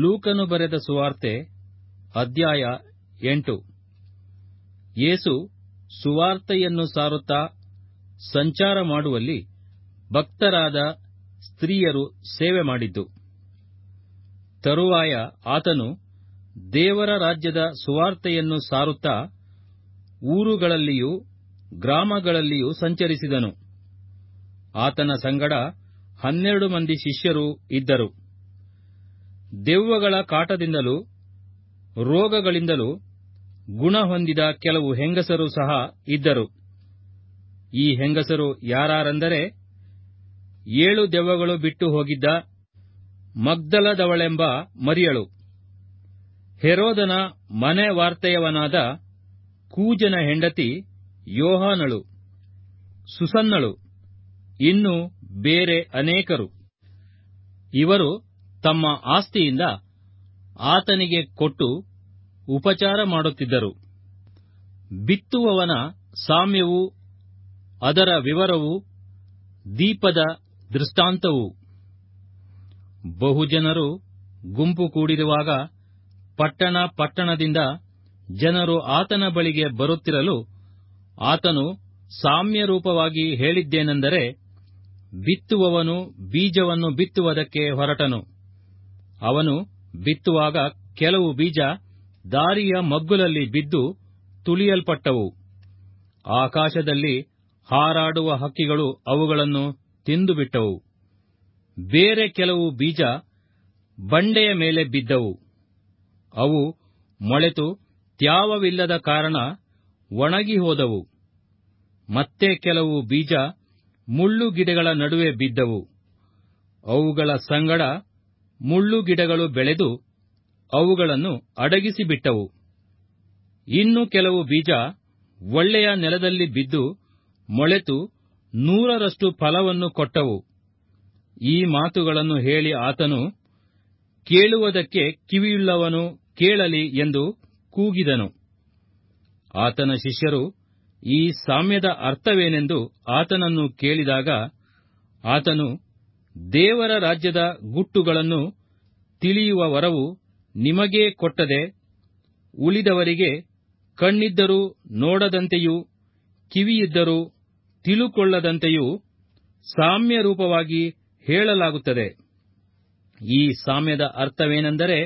ಲೂಕನು ಬರೆದ ಸುವಾರ್ತೆ, ಅಧ್ಯಾಯ ಎಂಟು. ಯೇಸು ಸುವಾರ್ತೆಯನ್ನು ಸಾರುತ್ತಾ ಸಂಚಾರ ಮಾಡುವಲ್ಲಿ ಭಕ್ತರಾದ ಸ್ತ್ರೀಯರು ಸೇವೆ ಮಾಡಿದ್ದು. ತರುವಾಯ ಆತನು ದೇವರ ರಾಜ್ಯದ ಸುವಾರ್ತೆಯನ್ನು ಸಾರುತ್ತಾ ಊರುಗಳಲ್ಲಿಯೂ ಗ್ರಾಮಗಳಲ್ಲಿಯೂ ಸಂಚರಿಸಿದನು. ಆತನ ಸಂಗಡ ಹನ್ನೆರಡು ಮಂದಿ ಶಿಷ್ಯರು ಇದ್ದರು. ದೆವ್ವಗಳ ಕಾಟದಿಂದಲೂ, ರೋಗಗಳಿಂದಲೂ ಗುಣ ಹೊಂದಿದ ಕೆಲವು ಹೆಂಗಸರು ಸಹ ಇದ್ದರು. ಈ ಹೆಂಗಸರು ಯಾರಾರೆಂದರೆ, ಏಳು ದೆವ್ವಗಳು ಬಿಟ್ಟು ಹೋಗಿದ್ದ ಮಗ್ದಲದವಳೆಂಬ ಮರಿಯಳು. ಹೆರೋದನ ಮನೆ ವಾರ್ತೆಯವನಾದ ಕೂಜನ ಹೆಂಡತಿ ಯೋಹಾನಳು. ಸುಸನ್ನಳು. ಇನ್ನು ಬೇರೆ ಅನೇಕರು. ಇವರು ತಮ್ಮ ಆಸ್ತಿಯಿಂದ ಆತನಿಗೆ ಕೊಟ್ಟು ಉಪಚಾರ ಮಾಡುತ್ತಿದ್ದರು. ಬಿತ್ತುವವನ ಸಾಮ್ಯವು, ಅದರ ವಿವರವು ದೀಪದ ದೃಷ್ಟಾಂತವು. ಬಹುಜನರು ಗುಂಪು ಕೂಡಿರುವಾಗ ಪಟ್ಟಣ ಪಟ್ಟಣದಿಂದ ಜನರು ಆತನ ಬಳಿಗೆ ಬರುತ್ತಿರಲು ಆತನು ಸಾಮ್ಯರೂಪವಾಗಿ ಹೇಳಿದ್ದೇನೆಂದರೆ, ಬಿತ್ತುವವನು ಬೀಜವನ್ನು ಬಿತ್ತುವುದಕ್ಕೆ ಹೊರಟನು. ಅವನು ಬಿತ್ತುವಾಗ ಕೆಲವು ಬೀಜ ದಾರಿಯ ಮಗ್ಗುಲಲ್ಲಿ ಬಿದ್ದು ತುಳಿಯಲ್ಪಟ್ಟವು. ಆಕಾಶದಲ್ಲಿ ಹಾರಾಡುವ ಹಕ್ಕಿಗಳು ಅವುಗಳನ್ನು ತಿಂದುಬಿಟ್ಟವು. ಬೇರೆ ಕೆಲವು ಬೀಜ ಬಂಡೆಯ ಮೇಲೆ ಬಿದ್ದವು. ಅವು ಮೊಳೆತು ತ್ಯಾವವಿಲ್ಲದ ಕಾರಣ ಒಣಗಿ ಹೋದವು. ಮತ್ತೆ ಕೆಲವು ಬೀಜ ಮುಳ್ಳುಗಿಡಗಳ ನಡುವೆ ಬಿದ್ದವು. ಅವುಗಳ ಸಂಗಡ ಮುಳ್ಳುಗಿಡಗಳು ಬೆಳೆದು ಅವುಗಳನ್ನು ಅಡಗಿಸಿಬಿಟ್ಟವು. ಇನ್ನು ಕೆಲವು ಬೀಜ ಒಳ್ಳೆಯ ನೆಲದಲ್ಲಿ ಬಿದ್ದು ಮೊಳೆತು ನೂರರಷ್ಟು ಫಲವನ್ನು ಕೊಟ್ಟವು. ಈ ಮಾತುಗಳನ್ನು ಹೇಳಿ ಆತನು ಕೇಳುವುದಕ್ಕೆ ಕಿವಿಯುಳ್ಳವನು ಕೇಳಲಿ ಎಂದು ಕೂಗಿದನು. ಆತನ ಶಿಷ್ಯರು ಈ ಸಾಮ್ಯದ ಅರ್ಥವೇನೆಂದು ಆತನನ್ನು ಕೇಳಿದಾಗ ಆತನು ದೇವರ ರಾಜ್ಯದ ಗುಟ್ಟುಗಳನ್ನು ತಿಳಿಯುವ ವರವು ನಿಮಗೇ ಕೊಟ್ಟದೆ ಉಳಿದವರಿಗೆ ಕಣ್ಣಿದ್ದರೂ ನೋಡದಂತೆಯೂ ಕಿವಿಯಿದ್ದರೂ ತಿಳುಕೊಳ್ಳದಂತೆಯೂ ಸಾಮ್ಯರೂಪವಾಗಿ ಹೇಳಲಾಗುತ್ತದೆ. ಈ ಸಾಮ್ಯದ ಅರ್ಥವೇನೆಂದರೆ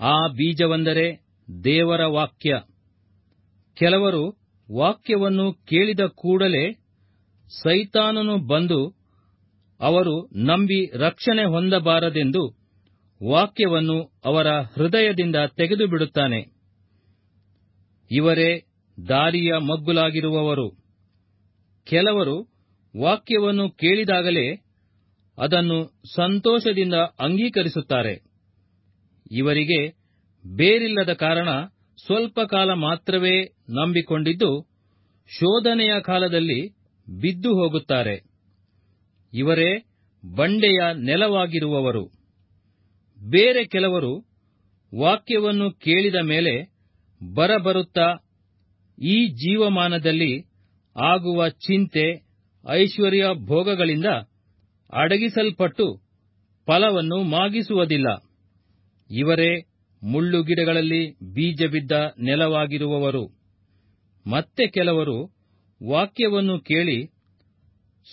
ಆ ಬೀಜವೆಂದರೆ ದೇವರ ವಾಕ್ಯ. ಕೆಲವರು ವಾಕ್ಯವನ್ನು ಕೇಳಿದ ಕೂಡಲೇ ಸೈತಾನನು ಬಂದು ಅವರು ನಂಬಿ ರಕ್ಷಣೆ ಹೊಂದಬಾರದೆಂದು ವಾಕ್ಯವನ್ನು ಅವರ ಹೃದಯದಿಂದ ತೆಗೆದುಬಿಡುತ್ತಾನೆ. ಇವರೇ ದಾರಿಯ ಮಗ್ಗುಲಾಗಿರುವವರು. ಕೆಲವರು ವಾಕ್ಯವನ್ನು ಕೇಳಿದಾಗಲೇ ಅದನ್ನು ಸಂತೋಷದಿಂದ ಅಂಗೀಕರಿಸುತ್ತಾರೆ. ಇವರಿಗೆ ಬೇರಿಲ್ಲದ ಕಾರಣ ಸ್ವಲ್ಪ ಕಾಲ ಮಾತ್ರವೇ ನಂಬಿಕೊಂಡಿದ್ದು, ಶೋಧನೆಯ ಕಾಲದಲ್ಲಿ ಬಿದ್ದು ಹೋಗುತ್ತಾರೆ. ಇವರೇ ಬಂಡೆಯ ನೆಲವಾಗಿರುವವರು. ಬೇರೆ ಕೆಲವರು ವಾಕ್ಯವನ್ನು ಕೇಳಿದ ಮೇಲೆ ಬರಬರುತ್ತಾ ಈ ಜೀವಮಾನದಲ್ಲಿ ಆಗುವ ಚಿಂತೆ, ಐಶ್ವರ್ಯ ಭೋಗಗಳಿಂದ ಅಡಗಿಸಲ್ಪಟ್ಟು ಫಲವನ್ನು ಮಾಗಿಸುವುದಿಲ್ಲ. ಇವರೇ ಮುಳ್ಳುಗಿಡಗಳಲ್ಲಿ ಬೀಜ ಬಿದ್ದ ನೆಲವಾಗಿರುವವರು. ಮತ್ತೆ ಕೆಲವರು ವಾಕ್ಯವನ್ನು ಕೇಳಿ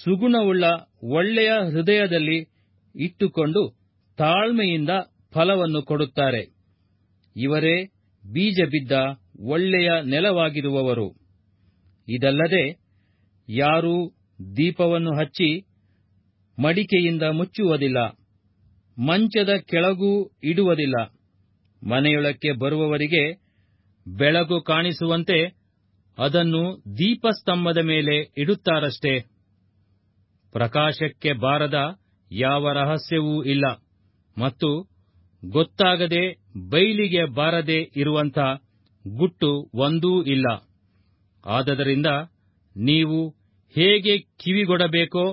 ಸುಗುಣವುಳ್ಳ ಒಳ್ಳೆಯ ಹೃದಯದಲ್ಲಿ ಇಟ್ಟುಕೊಂಡು ತಾಳ್ಮೆಯಿಂದ ಫಲವನ್ನು ಕೊಡುತ್ತಾರೆ. ಇವರೇ ಬೀಜ ಬಿದ್ದ ಒಳ್ಳೆಯ ನೆಲವಾಗಿರುವವರು. ಇದಲ್ಲದೆ ಯಾರೂ ದೀಪವನ್ನು ಹಚ್ಚಿ ಮಡಿಕೆಯಿಂದ ಮುಚ್ಚುವುದಿಲ್ಲ, ಮಂಚದ ಕೆಳಗೂ ಇಡುವುದಿಲ್ಲ. ಮನೆಯೊಳಕ್ಕೆ ಬರುವವರಿಗೆ ಬೆಳಕು ಕಾಣಿಸುವಂತೆ ಅದನ್ನು ದೀಪಸ್ತಂಭದ ಮೇಲೆ ಇಡುತ್ತಾರಷ್ಟೇ. ಪ್ರಕಾಶಕ್ಕೆ ಬಾರದ ಯಾವ ರಹಸ್ಯವೂ ಇಲ್ಲ ಮತ್ತು ಗೊತ್ತಾಗದೆ ಬೈಲಿಗೆ ಬಾರದೆ ಇರುವಂಥ ಗುಟ್ಟು ಒಂದೂ ಇಲ್ಲ. ಆದದರಿಂದ ನೀವು ಹೇಗೆ ಕಿವಿಗೊಡಬೇಕೋ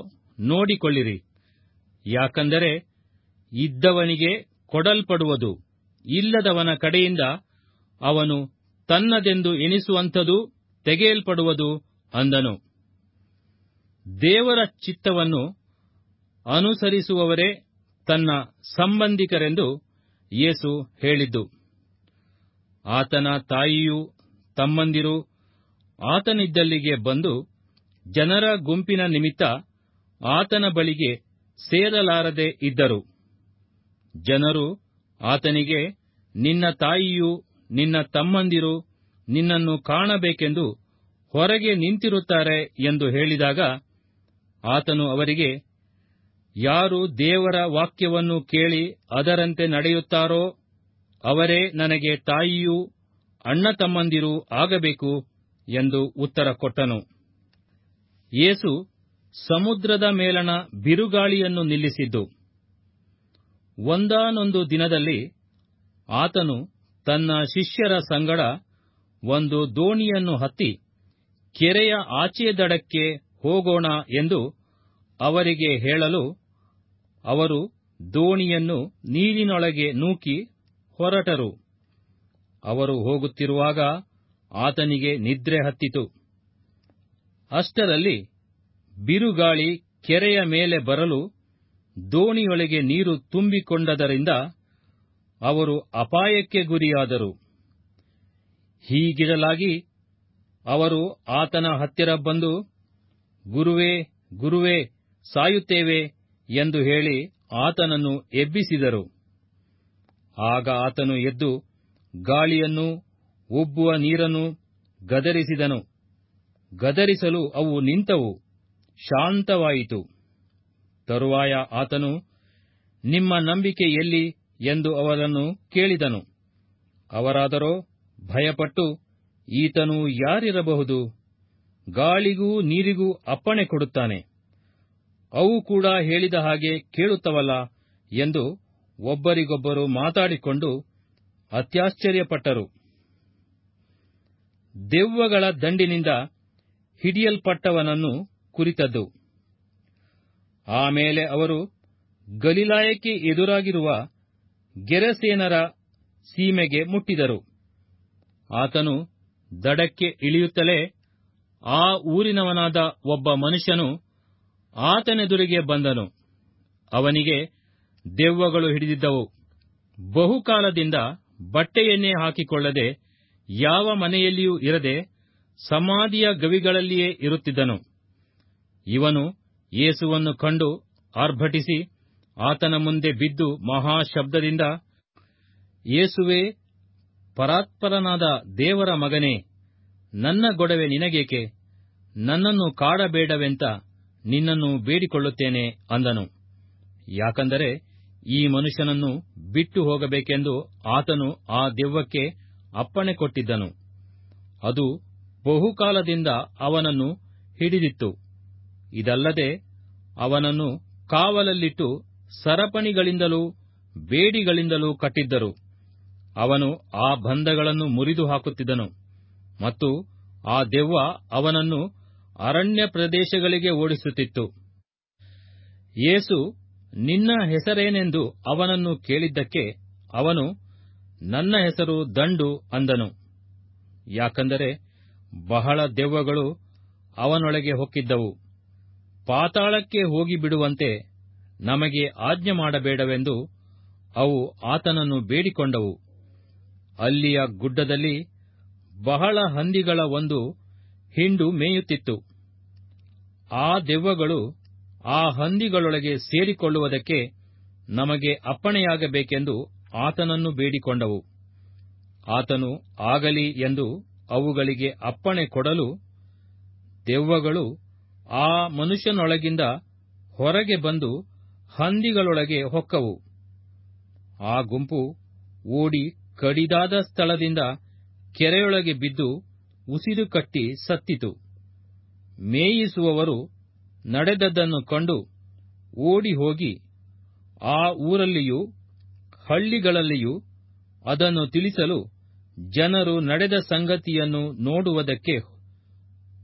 ನೋಡಿಕೊಳ್ಳಿರಿ. ಯಾಕಂದರೆ ಇದ್ದವನಿಗೆ ಕೊಡಲ್ಪಡುವುದು ಇಲ್ಲದವನ ಕಡೆಯಿಂದ ಅವನು ತನ್ನದೆಂದು ಎಣಿಸುವಂಥದು ತೆಗೆಯಲ್ಪಡುವುದು ಅಂದನು. ದೇವರ ಚಿತ್ತವನ್ನು ಅನುಸರಿಸುವವರೇ ತನ್ನ ಸಂಬಂಧಿಕರೆಂದು ಯೇಸು ಹೇಳಿದ್ದು, ಆತನ ತಾಯಿಯು ತಮ್ಮಂದಿರು ಆತನಿದ್ದಲ್ಲಿಗೆ ಬಂದು ಜನರ ಗುಂಪಿನ ನಿಮಿತ್ತ ಆತನ ಬಳಿಗೆ ಸೇರಲಾರದೆ ಇದ್ದರು. ಜನರು ಆತನಿಗೆ, ನಿನ್ನ ತಾಯಿಯು, ನಿನ್ನ ತಮ್ಮಂದಿರು ನಿನ್ನನ್ನು ಕಾಣಬೇಕೆಂದು ಹೊರಗೆ ನಿಂತಿರುತ್ತಾರೆ ಎಂದು ಹೇಳಿದಾಗ ಆತನು ಅವರಿಗೆ, ಯಾರು ದೇವರ ವಾಕ್ಯವನ್ನು ಕೇಳಿ ಅದರಂತೆ ನಡೆಯುತ್ತಾರೋ, ಅವರೇ ನನಗೆ ತಾಯಿಯೂ ಅಣ್ಣ ತಮ್ಮಂದಿರು ಆಗಬೇಕು ಎಂದು ಉತ್ತರ ಕೊಟ್ಟನು. ಯೇಸು ಸಮುದ್ರದ ಮೇಲಣ ಬಿರುಗಾಳಿಯನ್ನು ನಿಲ್ಲಿಸಿದ್ದು, ಒಂದಾನೊಂದು ದಿನದಲ್ಲಿ ಆತನು ತನ್ನ ಶಿಷ್ಯರ ಸಂಗಡ ಒಂದು ದೋಣಿಯನ್ನು ಹತ್ತಿ ಕೆರೆಯ ಆಚೆಯ ದಡಕ್ಕೆ ಹೋಗೋಣ ಎಂದು ಅವರಿಗೆ ಹೇಳಲು ಅವರು ದೋಣಿಯನ್ನು ನೀರಿನೊಳಗೆ ನೂಕಿ ಹೊರಟರು. ಅವರು ಹೋಗುತ್ತಿರುವಾಗ ಆತನಿಗೆ ನಿದ್ರೆ ಹತ್ತಿತು. ಅಷ್ಟರಲ್ಲಿ ಬಿರುಗಾಳಿ ಕೆರೆಯ ಮೇಲೆ ಬರಲು ದೋಣಿಯೊಳಗೆ ನೀರು ತುಂಬಿಕೊಂಡದರಿಂದ ಅವರು ಅಪಾಯಕ್ಕೆ ಗುರಿಯಾದರು. ಹೀಗಿರಲಾಗಿ ಅವರು ಆತನ ಹತ್ತಿರ ಬಂದು ಗುರುವೇ ಗುರುವೇ, ಸಾಯುತ್ತೇವೆ ಎಂದು ಹೇಳಿ ಆತನನ್ನು ಎಬ್ಬಿಸಿದರು. ಆಗ ಆತನು ಎದ್ದು ಗಾಳಿಯನ್ನು, ಉಬ್ಬುವ ನೀರನ್ನು ಗದರಿಸಿದನು. ಗದರಿಸಲು ಅವು ನಿಂತವು, ಶಾಂತವಾಯಿತು. ತರುವಾಯ ಆತನು, ನಿಮ್ಮ ನಂಬಿಕೆ ಎಲ್ಲಿ ಎಂದು ಅವರನ್ನು ಕೇಳಿದನು. ಅವರಾದರೋ ಭಯಪಟ್ಟು, ಈತನು ಯಾರಿರಬಹುದು? ಗಾಳಿಗೂ ನೀರಿಗೂ ಅಪ್ಪಣೆ ಕೊಡುತ್ತಾನೆ. ಅವು ಕೂಡ ಹೇಳಿದ ಹಾಗೆ ಕೇಳುತ್ತವಲ್ಲ ಎಂದು ಒಬ್ಬರಿಗೊಬ್ಬರು ಮಾತಾಡಿಕೊಂಡು ಅತ್ಯಾಶ್ಚರ್ಯಪಟ್ಟರು. ದೆವ್ವಗಳ ದಂಡಿನಿಂದ ಹಿಡಿಯಲ್ಪಟ್ಟವನನ್ನು ಕುರಿತದ್ದು. ಆಮೇಲೆ ಅವರು ಗಲಿಲಾಯಕ್ಕೆ ಎದುರಾಗಿರುವ ಗೆರಸೇನರ ಸೀಮೆಗೆ ಮುಟ್ಟಿದರು. ಆತನು ದಡಕ್ಕೆ ಇಳಿಯುತ್ತಲೇ ಆ ಊರಿನವನಾದ ಒಬ್ಬ ಮನುಷ್ಯನು ಆತನೆದುರಿಗೆ ಬಂದನು. ಅವನಿಗೆ ದೆವ್ವಗಳು ಹಿಡಿದಿದ್ದವು. ಬಹುಕಾಲದಿಂದ ಬಟ್ಟೆಯನ್ನೇ ಹಾಕಿಕೊಳ್ಳದೆ ಯಾವ ಮನೆಯಲ್ಲಿಯೂ ಇರದೆ ಸಮಾಧಿಯ ಗವಿಗಳಲ್ಲಿಯೇ ಇರುತ್ತಿದ್ದನು. ಇವನು ಯೇಸುವನ್ನು ಕಂಡು ಆರ್ಭಟಿಸಿ ಆತನ ಮುಂದೆ ಬಿದ್ದು ಮಹಾಶಬ್ದದಿಂದ ಯೇಸುವೇ, ಪರಾತ್ಪರನಾದ ದೇವರ ಮಗನೇ ನನ್ನ ಗೊಡವೆ ನಿನಗೇಕೆ? ನನ್ನನ್ನು ಕಾಡಬೇಡವೆಂತ ನಿನ್ನನ್ನು ಬೇಡಿಕೊಳ್ಳುತ್ತೇನೆ ಅಂದನು. ಯಾಕಂದರೆ ಈ ಮನುಷ್ಯನನ್ನು ಬಿಟ್ಟು ಹೋಗಬೇಕೆಂದು ಆತನು ಆ ದೆವ್ವಕ್ಕೆ ಅಪ್ಪಣೆ ಕೊಟ್ಟಿದ್ದನು. ಅದು ಬಹುಕಾಲದಿಂದ ಅವನನ್ನು ಹಿಡಿದಿತ್ತು. ಇದಲ್ಲದೆ ಅವನನ್ನು ಕಾವಲಲ್ಲಿಟ್ಟು ಸರಪಣಿಗಳಿಂದಲೂ ಬೇಡಿಗಳಿಂದಲೂ ಕಟ್ಟಿದ್ದರು. ಅವನು ಆ ಬಂಧಗಳನ್ನು ಮುರಿದು ಹಾಕುತ್ತಿದ್ದನು ಮತ್ತು ಆ ದೆವ್ವ ಅವನನ್ನು ಅರಣ್ಯ ಪ್ರದೇಶಗಳಿಗೆ ಓಡಿಸುತ್ತಿತ್ತು. ಯೇಸು, ನಿನ್ನ ಹೆಸರೇನೆಂದು ಅವನನ್ನು ಕೇಳಿದ್ದಕ್ಕೆ ಅವನು ನನ್ನ ಹೆಸರು ದಂಡು ಅಂದನು. ಯಾಕಂದರೆ ಬಹಳ ದೆವ್ವಗಳು ಅವನೊಳಗೆ ಹೊಕ್ಕಿದ್ದವು. ಪಾತಾಳಕ್ಕೆ ಹೋಗಿಬಿಡುವಂತೆ ನಮಗೆ ಆಜ್ಞೆ ಮಾಡಬೇಡವೆಂದು ಅವು ಆತನನ್ನು ಬೇಡಿಕೊಂಡವು. ಅಲ್ಲಿಯ ಗುಡ್ಡದಲ್ಲಿ ಬಹಳ ಹಂದಿಗಳ ಒಂದು ಹಿಂಡು ಮೇಯುತ್ತಿತ್ತು. ಆ ದೆವ್ವಗಳು ಆ ಹಂದಿಗಳೊಳಗೆ ಸೇರಿಕೊಳ್ಳುವುದಕ್ಕೆ ನಮಗೆ ಅಪ್ಪಣೆಯಾಗಬೇಕೆಂದು ಆತನನ್ನು ಬೇಡಿಕೊಂಡವು. ಆತನು ಆಗಲಿ ಎಂದು ಅವುಗಳಿಗೆ ಅಪ್ಪಣೆ ಕೊಡಲು ದೆವ್ವಗಳು ಆ ಮನುಷ್ಯನೊಳಗಿಂದ ಹೊರಗೆ ಬಂದು ಹಂದಿಗಳೊಳಗೆ ಹೊಕ್ಕವು. ಆ ಗುಂಪು ಓಡಿ ಕಡಿದಾದ ಸ್ಥಳದಿಂದ ಕೆರೆಯೊಳಗೆ ಬಿದ್ದು ಉಸಿರು ಕಟ್ಟಿ ಸತ್ತಿತು. ಮೇಯಿಸುವವರು ನಡೆದದ್ದನ್ನು ಕಂಡು ಓಡಿ ಹೋಗಿ ಆ ಊರಲ್ಲಿಯೂ ಹಳ್ಳಿಗಳಲ್ಲಿಯೂ ಅದನ್ನು ತಿಳಿಸಲು ಜನರು ನಡೆದ ಸಂಗತಿಯನ್ನು ನೋಡುವುದಕ್ಕೆ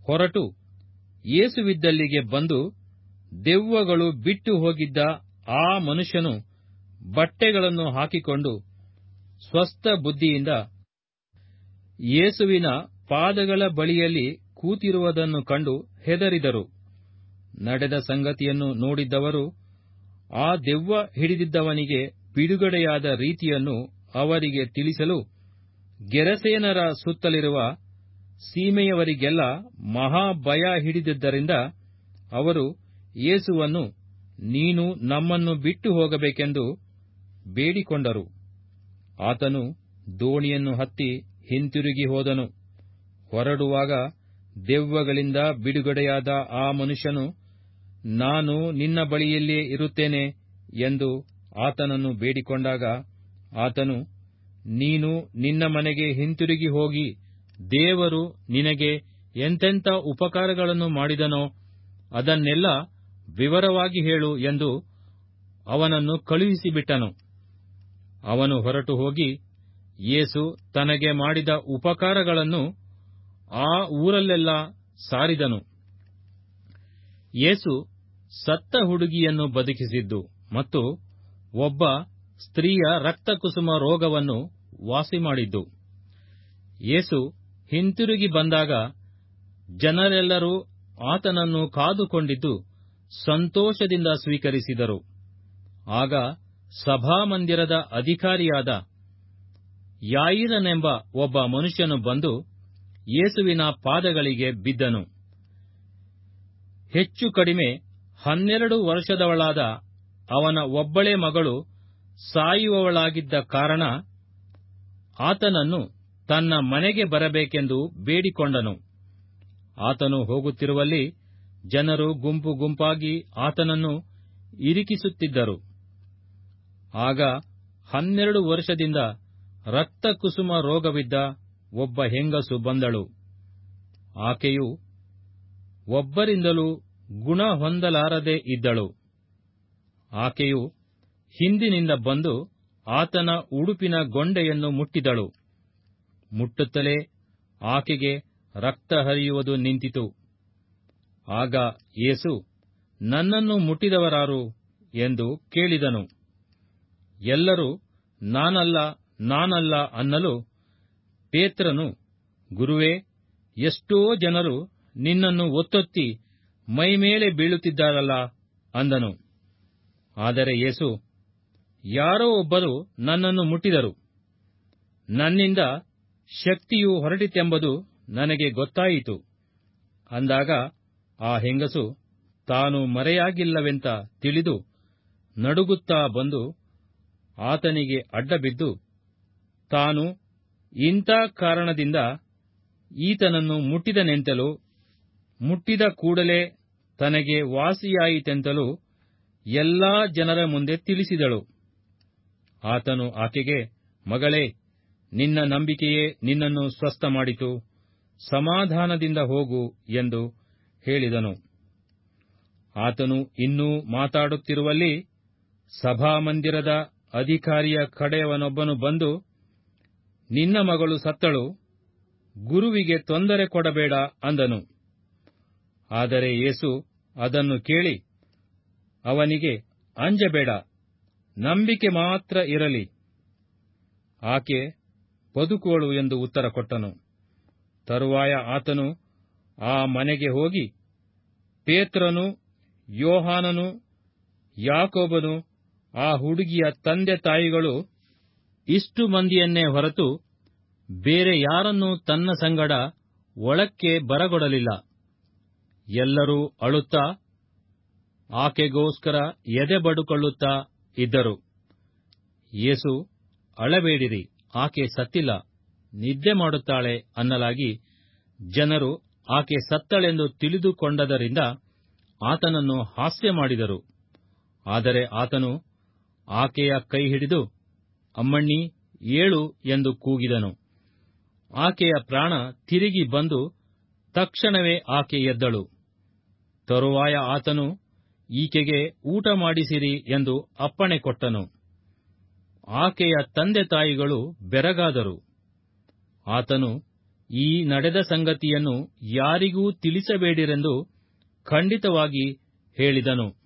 ಹೊರಟು ಏಸುವಿದ್ದಲ್ಲಿಗೆ ಬಂದು ದೆವ್ವಗಳು ಬಿಟ್ಟು ಹೋಗಿದ್ದ ಆ ಮನುಷ್ಯನು ಬಟ್ಟೆಗಳನ್ನು ಹಾಕಿಕೊಂಡು ಸ್ವಸ್ಥ ಬುದ್ಧಿಯಿಂದ ಯೇಸುವಿನ ಪಾದಗಳ ಬಳಿಯಲ್ಲಿ ಕೂತಿರುವುದನ್ನು ಕಂಡು ಹೆದರಿದರು. ನಡೆದ ಸಂಗತಿಯನ್ನು ನೋಡಿದ್ದವರು, ಆ ದೆವ್ವ ಹಿಡಿದಿದ್ದವನಿಗೆ ಬಿಡುಗಡೆಯಾದ ರೀತಿಯನ್ನು ಅವರಿಗೆ ತಿಳಿಸಲು ಗೆರಸೇನರ ಸುತ್ತಲಿರುವ ಸೀಮೆಯವರಿಗೆಲ್ಲ ಮಹಾ ಭಯ ಹಿಡಿದಿದ್ದರಿಂದ ಅವರು ಯೇಸುವನ್ನು, ನೀನು ನಮ್ಮನ್ನು ಬಿಟ್ಟು ಹೋಗಬೇಕೆಂದು ಬೇಡಿಕೊಂಡರು. ಆತನು ದೋಣಿಯನ್ನು ಹತ್ತಿ ಹಿಂತಿರುಗಿ ಹೋದನು. ಹೊರಡುವಾಗ ದೆವ್ವಗಳಿಂದ ಬಿಡುಗಡೆಯಾದ ಆ ಮನುಷ್ಯನು, ನಾನು ನಿನ್ನ ಬಳಿಯಲ್ಲಿಯೇ ಇರುತ್ತೇನೆ ಎಂದು ಆತನನ್ನು ಬೇಡಿಕೊಂಡಾಗ ಆತನು, ನೀನು ನಿನ್ನ ಮನೆಗೆ ಹಿಂತಿರುಗಿ ಹೋಗಿ, ದೇವರು ನಿನಗೆ ಎಂತೆಂಥ ಉಪಕಾರಗಳನ್ನು ಮಾಡಿದನೋ ಅದನ್ನೆಲ್ಲ ವಿವರವಾಗಿ ಹೇಳು ಎಂದು ಅವನನ್ನು ಕಳುಹಿಸಿಬಿಟ್ಟನು. ಅವನು ಹೊರಟು ಹೋಗಿ ಯೇಸು ತನಗೆ ಮಾಡಿದ ಉಪಕಾರಗಳನ್ನು ಆ ಊರಲ್ಲೆಲ್ಲ ಸಾರಿದನು. ಯೇಸು ಸತ್ತ ಹುಡುಗಿಯನ್ನು ಬದುಕಿಸಿದ್ದು ಮತ್ತು ಒಬ್ಬ ಸ್ತ್ರೀಯ ರಕ್ತಕುಸುಮ ರೋಗವನ್ನು ವಾಸಿ ಮಾಡಿದ್ದು. ಯೇಸು ಹಿಂತಿರುಗಿ ಬಂದಾಗ ಜನರೆಲ್ಲರೂ ಆತನನ್ನು ಕಾದುಕೊಂಡಿದ್ದು ಸಂತೋಷದಿಂದ ಸ್ವೀಕರಿಸಿದರು. ಆಗ ಸಭಾಮಂದಿರದ ಅಧಿಕಾರಿಯಾದ ಯಾಯಿರನೆಂಬ ಒಬ್ಬ ಮನುಷ್ಯನು ಬಂದು ಯೇಸುವಿನ ಪಾದಗಳಿಗೆ ಬಿದ್ದನು. ಹೆಚ್ಚು ಕಡಿಮೆ ಹನ್ನೆರಡು ವರ್ಷದವಳಾದ ಅವನ ಒಬ್ಬಳೇ ಮಗಳು ಸಾಯುವವಳಾಗಿದ್ದ ಕಾರಣ ಆತನನ್ನು ತನ್ನ ಮನೆಗೆ ಬರಬೇಕೆಂದು ಬೇಡಿಕೊಂಡನು. ಆತನು ಹೋಗುತ್ತಿರುವಲ್ಲಿ ಜನರು ಗುಂಪು ಗುಂಪಾಗಿ ಆತನನ್ನು ಇರಿಕಿಸುತ್ತಿದ್ದರು. ಆಗ ಹನ್ನೆರಡು ವರ್ಷದಿಂದ ರಕ್ತಕುಸುಮ ರೋಗವಿದ್ದ ಒಬ್ಬ ಹೆಂಗಸು ಬಂದಳು. ಆಕೆಯು ಒಬ್ಬರಿಂದಲೂ ಗುಣ ಹೊಂದಲಾರದೆ ಇದ್ದಳು. ಆಕೆಯು ಹಿಂದಿನಿಂದ ಬಂದು ಆತನ ಉಡುಪಿನ ಗೊಂಡೆಯನ್ನು ಮುಟ್ಟಿದಳು. ಮುಟ್ಟುತ್ತಲೇ ಆಕೆಗೆ ರಕ್ತ ಹರಿಯುವುದು ನಿಂತಿತು. ಆಗ ಏಸು ನನ್ನನ್ನು ಮುಟ್ಟಿದವರಾರು? ಎಂದು ಕೇಳಿದನು. ಎಲ್ಲರೂ, ನಾನಲ್ಲ ನಾನಲ್ಲ ಅನ್ನಲು ಪೇತ್ರನು, ಗುರುವೇ, ಎಷ್ಟೋ ಜನರು ನಿನ್ನನ್ನು ಒತ್ತೊತ್ತಿ ಮೈಮೇಲೆ ಬೀಳುತ್ತಿದ್ದಾರಲ್ಲ ಅಂದನು. ಆದರೆ ಯೇಸು, ಯಾರೋ ಒಬ್ಬರು ನನ್ನನ್ನು ಮುಟ್ಟಿದರು. ನನ್ನಿಂದ ಶಕ್ತಿಯು ಹೊರಟಿತೆಂಬುದು ನನಗೆ ಗೊತ್ತಾಯಿತು. ಅಂದಾಗ ಆ ಹೆಂಗಸು ತಾನು ಮರೆಯಾಗಿಲ್ಲವೆಂತ ತಿಳಿದು ನಡುಗುತ್ತಾ ಬಂದು ಆತನಿಗೆ ಅಡ್ಡಬಿದ್ದು ತಾನು ಇಂಥ ಕಾರಣದಿಂದ ಈತನನ್ನು ಮುಟ್ಟಿದನೆಂತಲೂ ಮುಟ್ಟಿದ ಕೂಡಲೇ ತನಗೆ ವಾಸಿಯಾಯಿತೆಂತಲೂ ಎಲ್ಲಾ ಜನರ ಮುಂದೆ ತಿಳಿಸಿದಳು. ಆತನು ಆಕೆಗೆ, ಮಗಳೇ, ನಿನ್ನ ನಂಬಿಕೆಯೇ ನಿನ್ನನ್ನು ಸ್ವಸ್ಥ ಮಾಡಿತು, ಸಮಾಧಾನದಿಂದ ಹೋಗು ಎಂದು ಹೇಳಿದನು. ಆತನು ಇನ್ನೂ ಮಾತಾಡುತ್ತಿರುವಲ್ಲಿ ಸಭಾಮಂದಿರದ ಅಧಿಕಾರಿಯ ಕಡೆಯವನೊಬ್ಬನು ಬಂದು ನಿನ್ನ ಮಗಳು ಸತ್ತಳು, ಗುರುವಿಗೆ ತೊಂದರೆ ಕೊಡಬೇಡ ಅಂದನು. ಆದರೆ ಯೇಸು ಅದನ್ನು ಕೇಳಿ, ಅವನಿಗೆ ಅಂಜಬೇಡ, ನಂಬಿಕೆ ಮಾತ್ರ ಇರಲಿ. ಆಕೆ, ಬದುಕುವಳು ಎಂದು ಉತ್ತರ ಕೊಟ್ಟನು. ತರುವಾಯ ಆತನು ಆ ಮನೆಗೆ ಹೋಗಿ, ಪೇತ್ರನು, ಯೋಹಾನನು, ಯಾಕೋಬನು, ಆ ಹುಡುಗಿಯ ತಂದೆ ತಾಯಿಗಳು ಇಷ್ಟು ಮಂದಿಯನ್ನೇ ಹೊರತು ಬೇರೆ ಯಾರನ್ನೂ ತನ್ನ ಸಂಗಡ ಒಳಕ್ಕೆ ಬರಗೊಡಲಿಲ್ಲ. ಎಲ್ಲರೂ ಅಳುತ್ತಾ, ಆಕೆಗೋಸ್ಕರ ಎದೆ ಬಡುಕೊಳ್ಳುತ್ತಾ ಇದ್ದರು. ಯೇಸು, ಅಳಬೇಡಿರಿ, ಆಕೆ ಸತ್ತಿಲ್ಲ, ನಿದ್ದೆ ಮಾಡುತ್ತಾಳೆ ಅನ್ನಲಾಗಿ ಜನರು ಆಕೆ ಸತ್ತಳೆಂದು ತಿಳಿದುಕೊಂಡದರಿಂದ ಆತನನ್ನು ಹಾಸ್ಯ ಮಾಡಿದರು. ಆದರೆ ಆತನು ಆಕೆಯ ಕೈ ಹಿಡಿದು ಅಮ್ಮಣ್ಣಿ ಏಳು ಎಂದು ಕೂಗಿದನು. ಆಕೆಯ ಪ್ರಾಣ ತಿರುಗಿ ಬಂದು ತಕ್ಷಣವೇ ಆಕೆ ಎದ್ದಳು. ತರುವಾಯ ಆತನು, ಈಕೆಗೆ ಊಟ ಮಾಡಿಸಿರಿ ಎಂದು ಅಪ್ಪಣೆ ಕೊಟ್ಟನು. ಆಕೆಯ ತಂದೆ ತಾಯಿಗಳು ಬೆರಗಾದರು. ಆತನು, ಈ ನಡೆದ ಸಂಗತಿಯನ್ನು ಯಾರಿಗೂ ತಿಳಿಸಬೇಡಿರೆಂದು ಖಂಡಿತವಾಗಿ ಹೇಳಿದನು.